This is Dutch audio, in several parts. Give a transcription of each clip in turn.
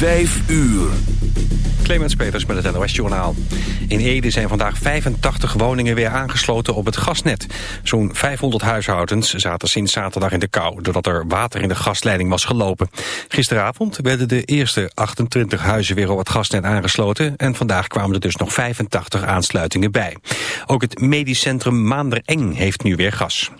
Vijf uur. Clemens Peters met het NOS Journaal. In Ede zijn vandaag 85 woningen weer aangesloten op het gasnet. Zo'n 500 huishoudens zaten sinds zaterdag in de kou... doordat er water in de gasleiding was gelopen. Gisteravond werden de eerste 28 huizen weer op het gasnet aangesloten... en vandaag kwamen er dus nog 85 aansluitingen bij. Ook het medisch centrum Maandereng heeft nu weer gas.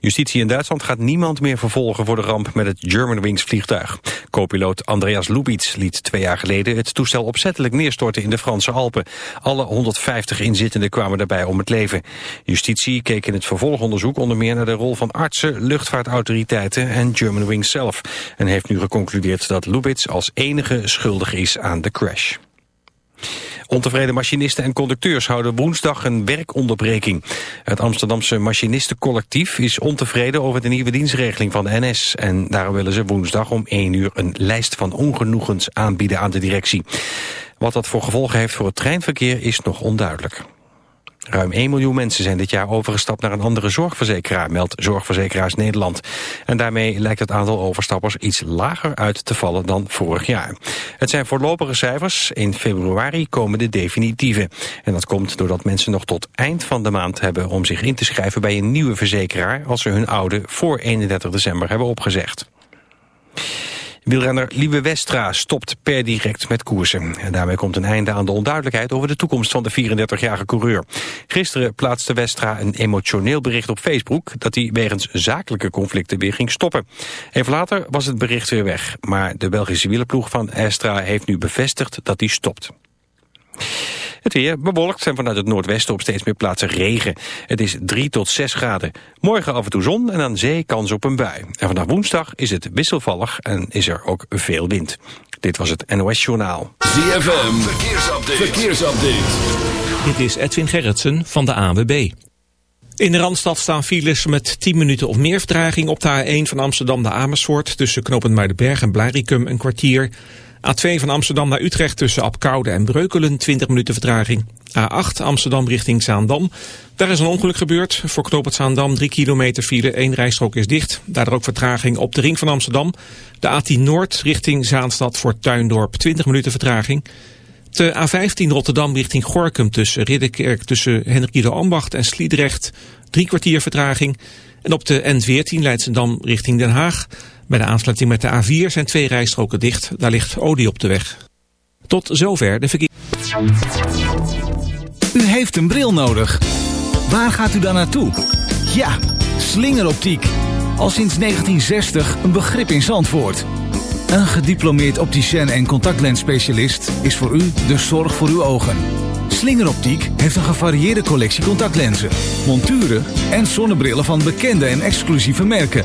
Justitie in Duitsland gaat niemand meer vervolgen voor de ramp met het Germanwings vliegtuig. Co-piloot Andreas Lubitz liet twee jaar geleden het toestel opzettelijk neerstorten in de Franse Alpen. Alle 150 inzittenden kwamen daarbij om het leven. Justitie keek in het vervolgonderzoek onder meer naar de rol van artsen, luchtvaartautoriteiten en Germanwings zelf. En heeft nu geconcludeerd dat Lubitz als enige schuldig is aan de crash. Ontevreden machinisten en conducteurs houden woensdag een werkonderbreking. Het Amsterdamse machinistencollectief is ontevreden over de nieuwe dienstregeling van de NS. En daarom willen ze woensdag om 1 uur een lijst van ongenoegens aanbieden aan de directie. Wat dat voor gevolgen heeft voor het treinverkeer is nog onduidelijk. Ruim 1 miljoen mensen zijn dit jaar overgestapt naar een andere zorgverzekeraar, meldt Zorgverzekeraars Nederland. En daarmee lijkt het aantal overstappers iets lager uit te vallen dan vorig jaar. Het zijn voorlopige cijfers. In februari komen de definitieve. En dat komt doordat mensen nog tot eind van de maand hebben om zich in te schrijven bij een nieuwe verzekeraar als ze hun oude voor 31 december hebben opgezegd. Wielrenner Lieve Westra stopt per direct met koersen. En daarmee komt een einde aan de onduidelijkheid over de toekomst van de 34-jarige coureur. Gisteren plaatste Westra een emotioneel bericht op Facebook... dat hij wegens zakelijke conflicten weer ging stoppen. Even later was het bericht weer weg. Maar de Belgische wielerploeg van Westra heeft nu bevestigd dat hij stopt. Het weer bewolkt en vanuit het noordwesten op steeds meer plaatsen regen. Het is 3 tot 6 graden. Morgen af en toe zon en aan zee kans op een bui. En vanaf woensdag is het wisselvallig en is er ook veel wind. Dit was het NOS Journaal. ZFM, verkeersupdate. verkeersupdate. Dit is Edwin Gerritsen van de AWB. In de Randstad staan files met 10 minuten of meer vertraging op de A1 van Amsterdam naar Amersfoort... tussen knooppunt Muidenberg en Blaricum een kwartier... A2 van Amsterdam naar Utrecht tussen Apkoude en Breukelen 20 minuten vertraging. A8 Amsterdam richting Zaandam. Daar is een ongeluk gebeurd. Voor knooppunt Zaandam 3 kilometer file, één rijstrook is dicht. Daardoor ook vertraging op de ring van Amsterdam. De A10 Noord richting Zaanstad voor Tuindorp 20 minuten vertraging. De A15 Rotterdam richting Gorkum tussen Ridderkerk tussen Hendrik Ambacht en Sliedrecht. Drie kwartier vertraging. En op de N14 Leidsendam richting Den Haag. Bij de aansluiting met de A4 zijn twee rijstroken dicht. Daar ligt olie op de weg. Tot zover de verkeer. U heeft een bril nodig. Waar gaat u dan naartoe? Ja, slingeroptiek. Al sinds 1960 een begrip in Zandvoort. Een gediplomeerd opticien en contactlensspecialist is voor u de zorg voor uw ogen. Slingeroptiek heeft een gevarieerde collectie contactlenzen, monturen en zonnebrillen van bekende en exclusieve merken.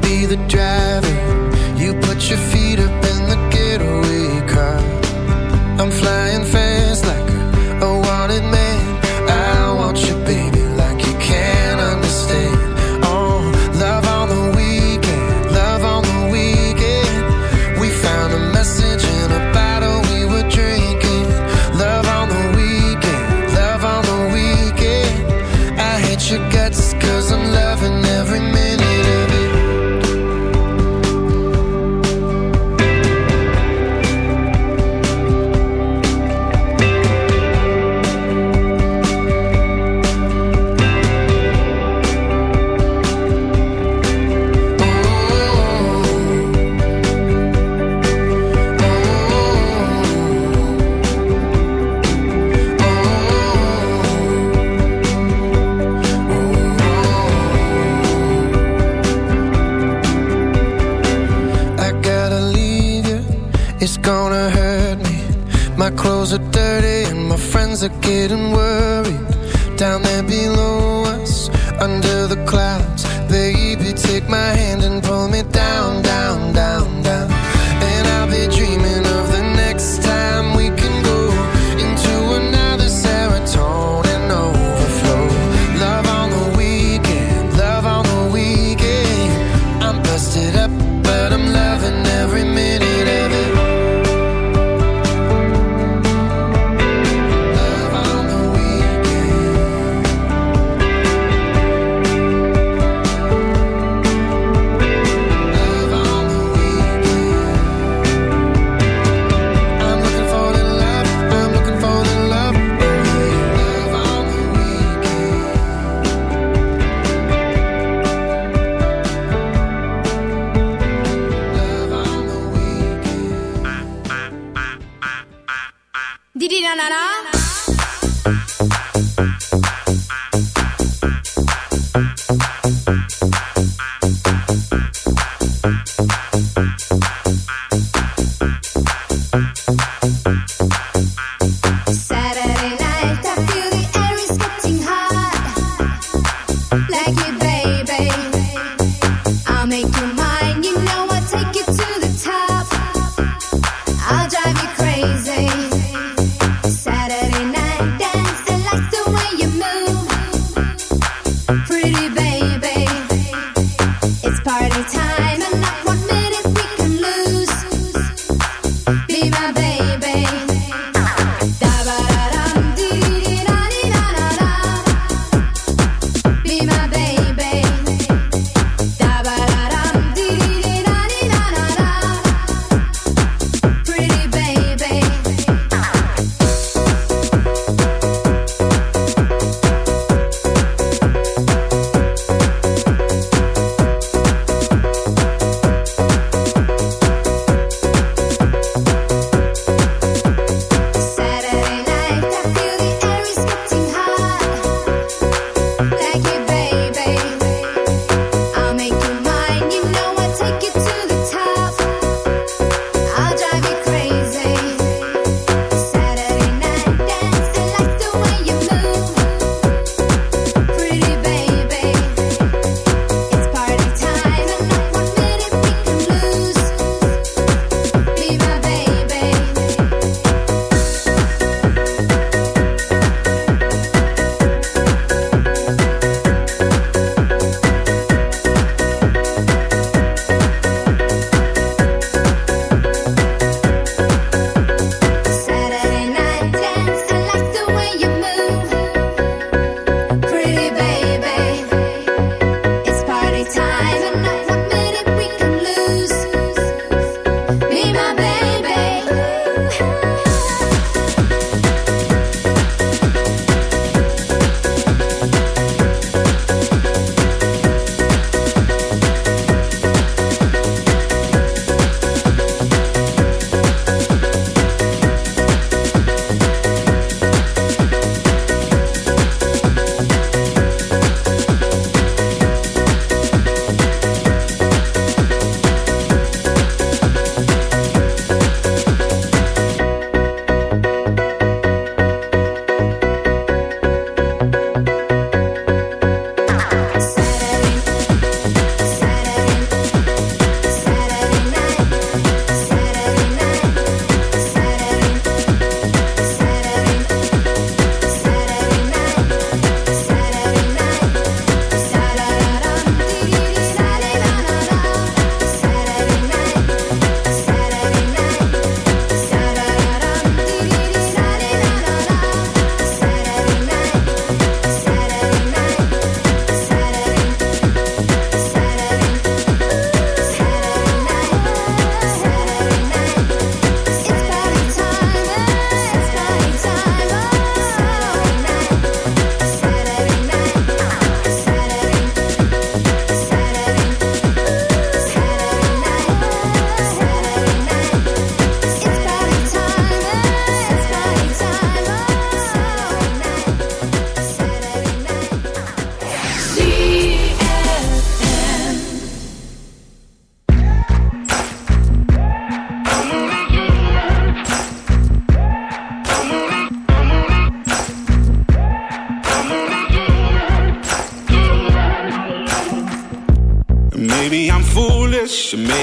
be the driver. You put your feet up in the getaway car. I'm flying fast.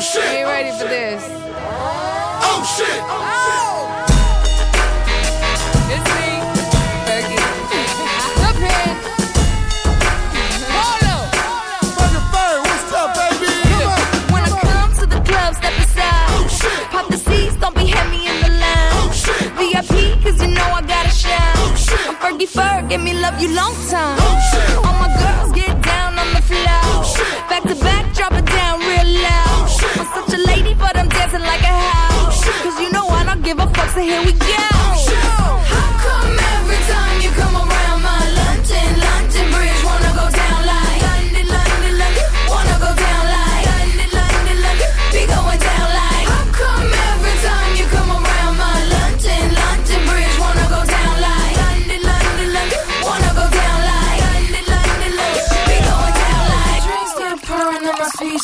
Oh shit! Are you ready for this? Oh shit! Oh! It's me, Becky. Up here. Polo. What's up, baby? When I come to the club, step aside. Oh shit! Pop the seats, don't be heavy in the line. Oh shit! VIP, cause you know I gotta shine. Oh shit! I'm Fergie Ferg, give me love you long time. Oh shit! All my girls get down on the floor. Oh shit! Back to back, drop it down real loud. Oh shit! Lady, but I'm dancing like a house. Cause you know I don't give a fuck, so here we go. How come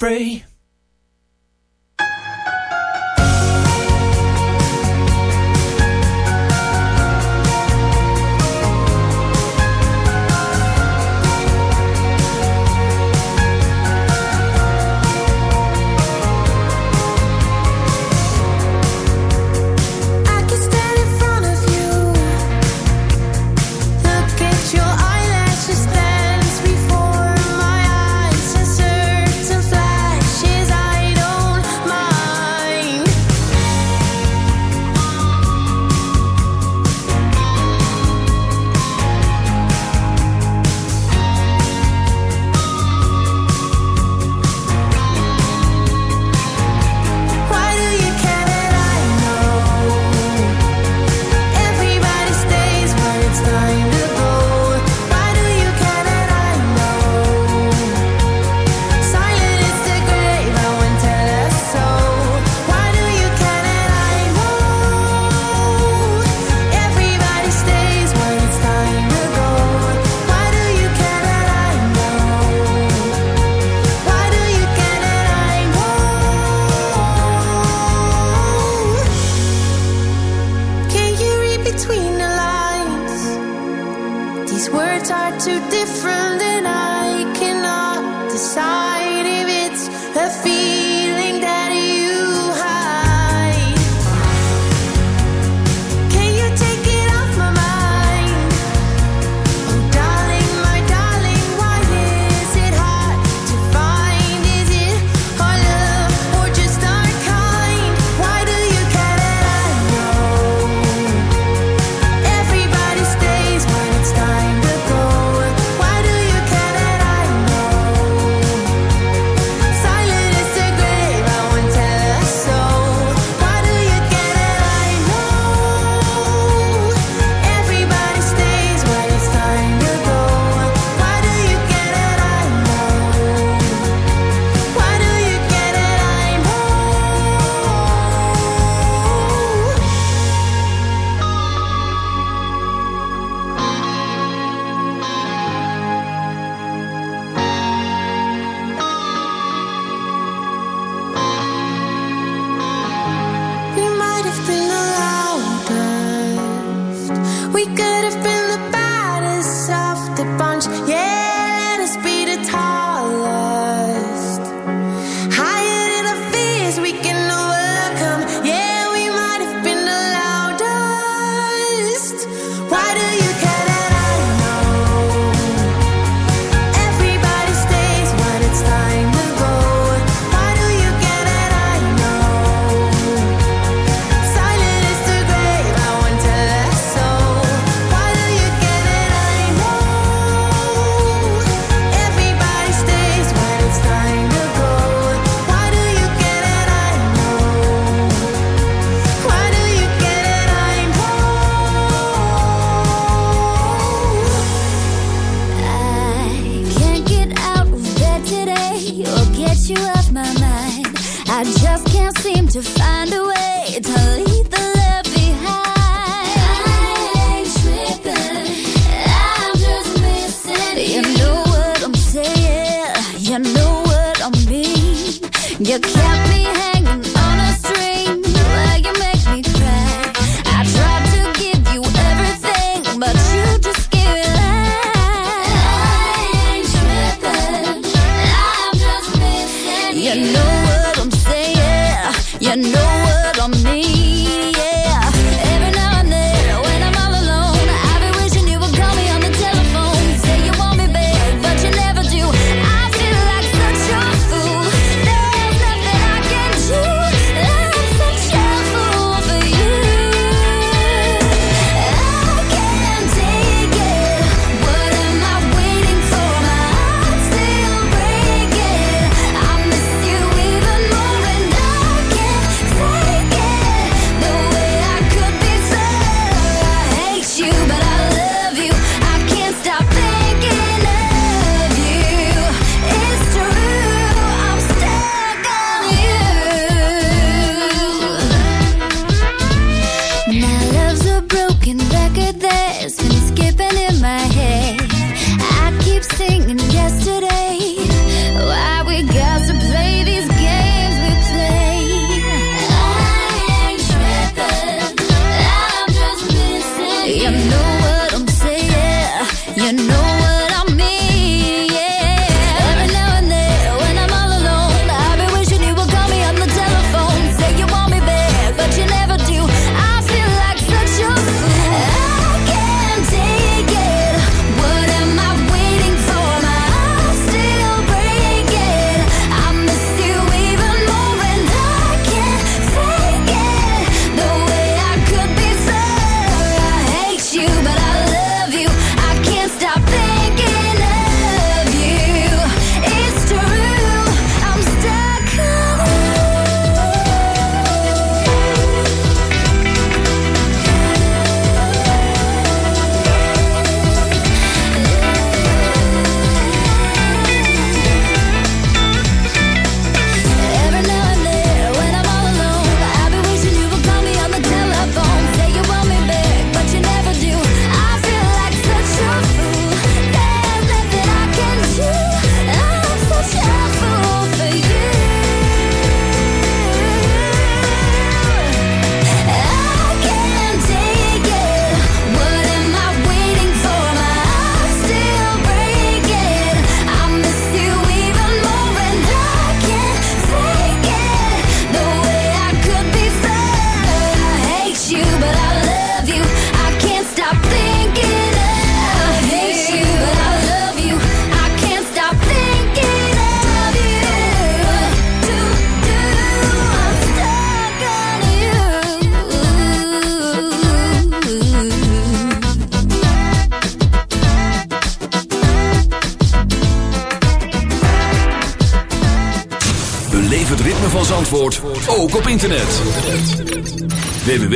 free.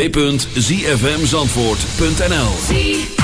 www.zfmzandvoort.nl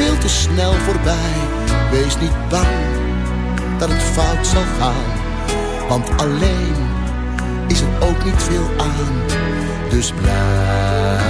veel te snel voorbij. Wees niet bang dat het fout zal gaan, want alleen is er ook niet veel aan. Dus blijf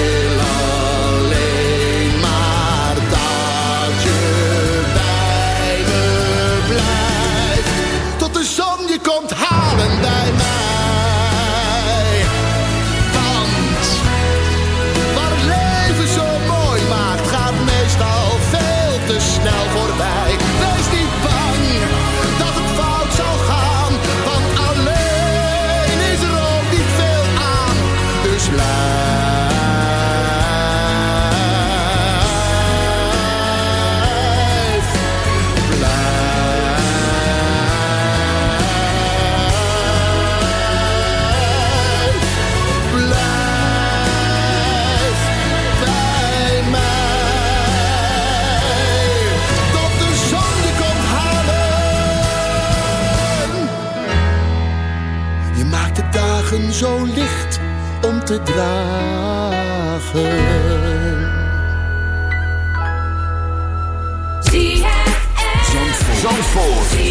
zo licht om te dragen. Zandvoort.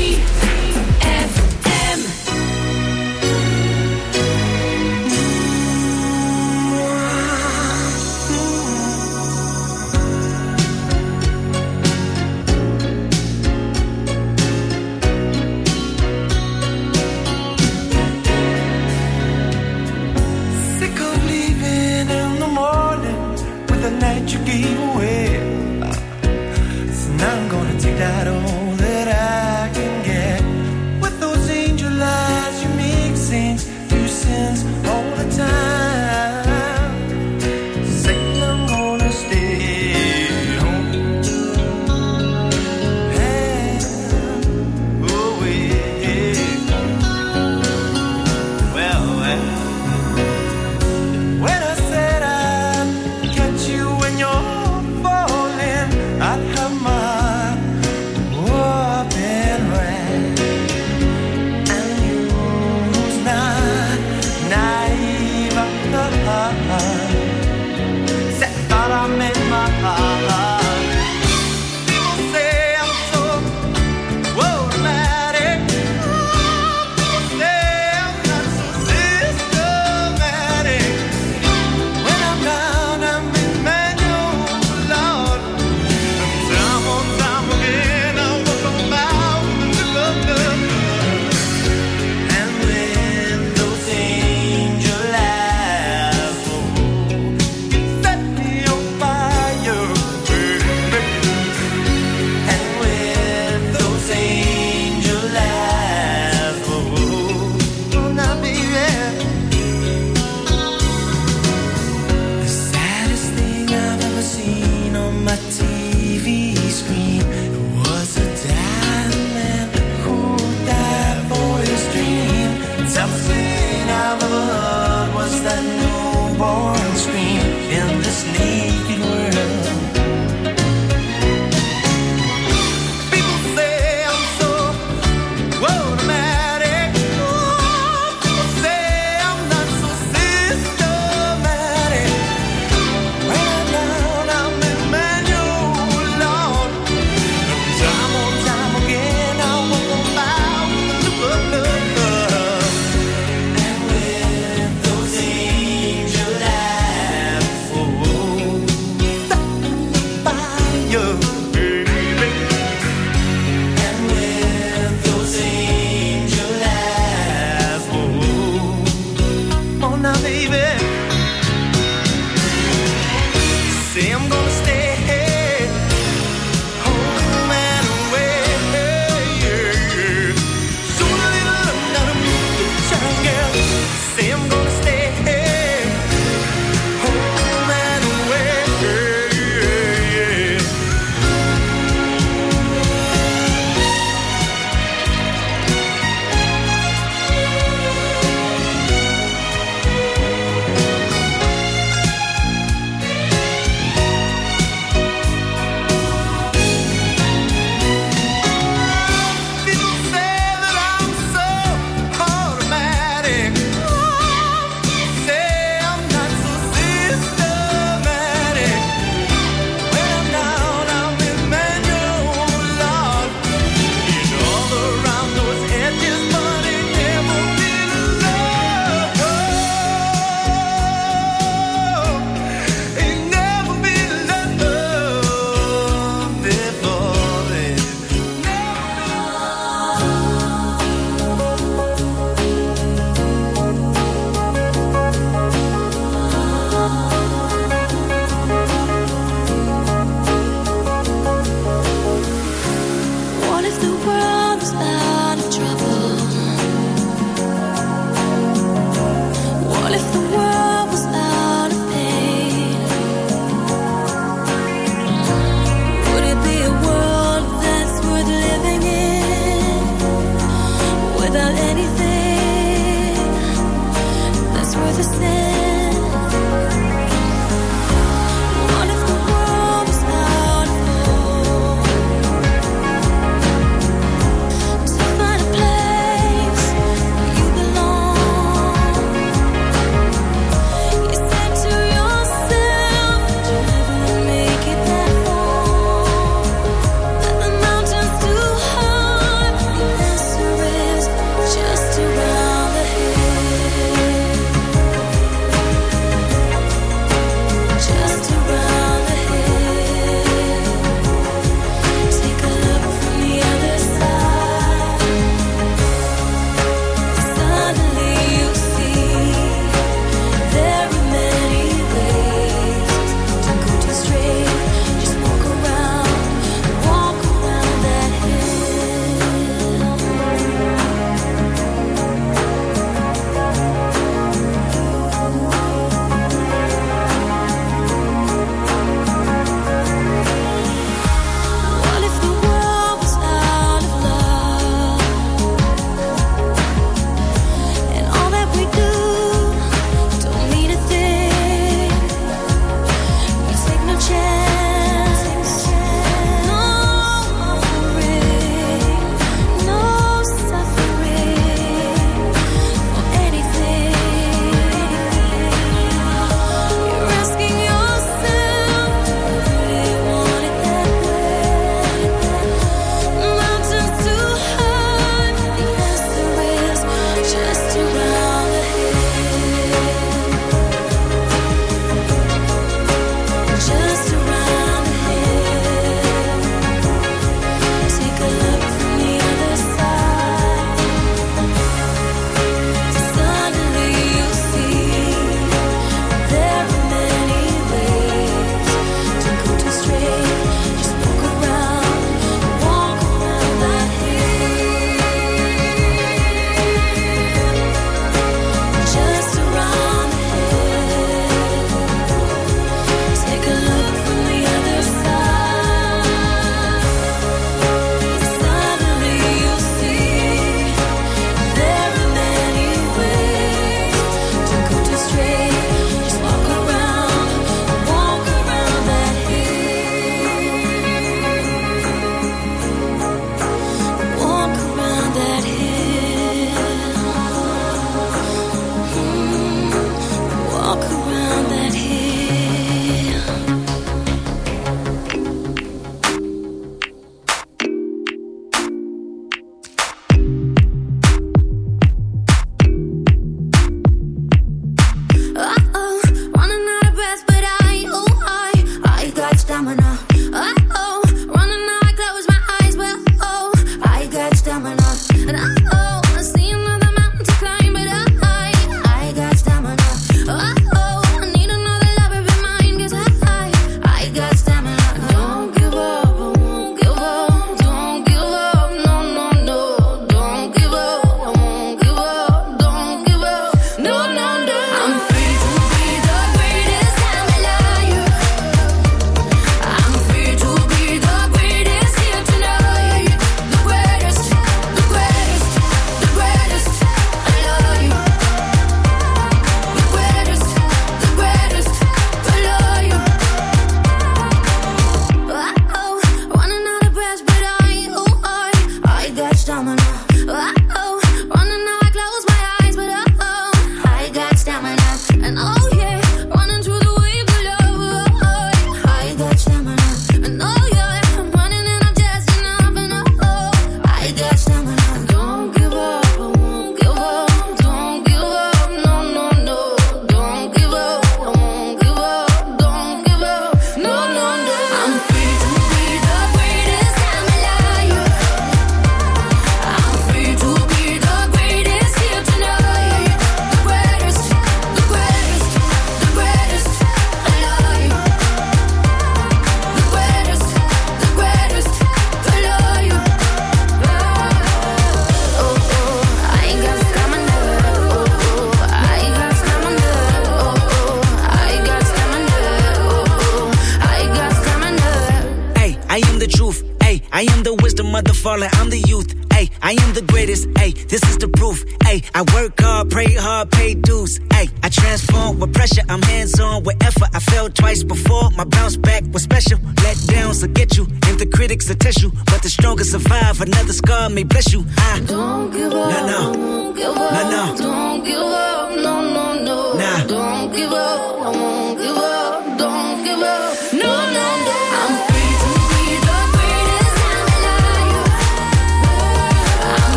Before. My bounce back was special. Let downs will get you, and the critics will test you. But the strongest survive. Another scar may bless you. I Don't give up. No, no. Don't give up. No, no. Don't give up. No, no, no. Nah. Don't give up. I won't give up.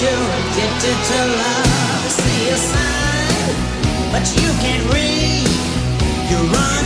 you're addicted to love. See a sign, but you can't read. You're running.